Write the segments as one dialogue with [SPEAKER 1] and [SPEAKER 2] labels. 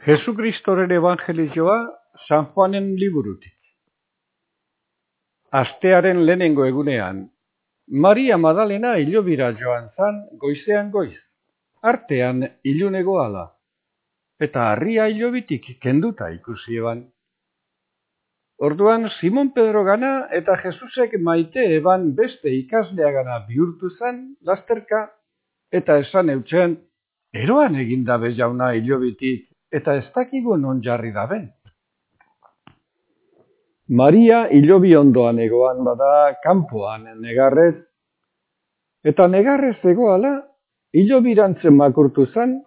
[SPEAKER 1] Jesukristoren evangelioa San Juanen liburutik. Astearen lehenengo egunean, Maria Madalena hilobira joan zan goizean goiz, artean ilunego ala, eta harria hilobitik kenduta ikusi eban. Orduan Simon Pedro gana eta Jesusek maite eban beste ikaslea gana bihurtu zan, lasterka, eta esan eutxen, eroan egindabe jauna hilobitik, eta ez dakigu non jarri daben. Maria hilobi ondoan egoan bada kanpoan negarrez, eta negarrez egoala hilobirantzen makurtu zan,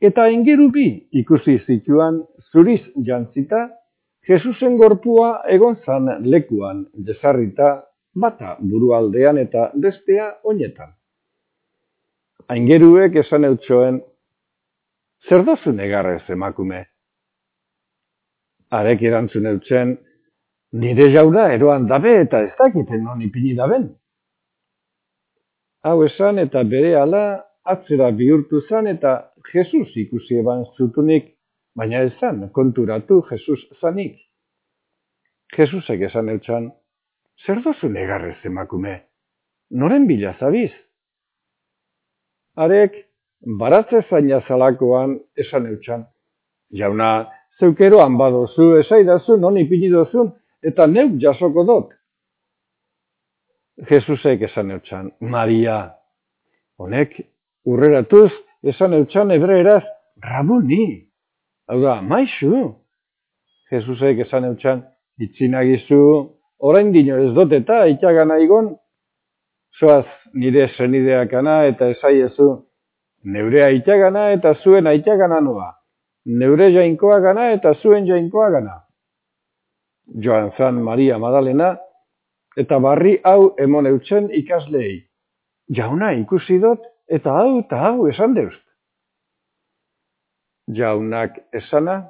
[SPEAKER 1] eta ingeru bi ikusi zituan zuriz jantzita, Jesusen gorpua egon zan lekuan desarrita, bata burualdean eta bestea oinetan. Aingeruek esan eutxoen, zer dozu negarrez emakume? Arek erantzun eutzen, nire jauna eroan dabe eta ez dakiten non ipini daben. Hau esan eta bere ala atzera bihurtu zan eta Jesus ikusi eban zutunik, baina esan konturatu Jesus zanik. Jesusek esan eutzen, zer dozu negarrez emakume? Noren bila zabiz? Arek, baratze zaina zalakoan esan eutxan. Jauna, zeukeroan badozu, esaidazu, non ipini dozun, eta neuk jasoko dot. Jesusek esan eutxan, Maria, honek, urreratuz, esan eutxan ebreeraz, rabuni, hau da, maixu. Jesusek esan eutxan, itzinagizu, orain dino ez dot eta itxagana igon, zoaz nire zenideakana eta esaiezu, Neurea itxagana eta zuen aitagana noa. Neure jainkoa gana eta zuen jainkoa gana. Joan zan Maria Madalena eta barri hau emon eutzen ikaslei. Jauna ikusi dut eta hau eta hau esan deust. Jaunak esana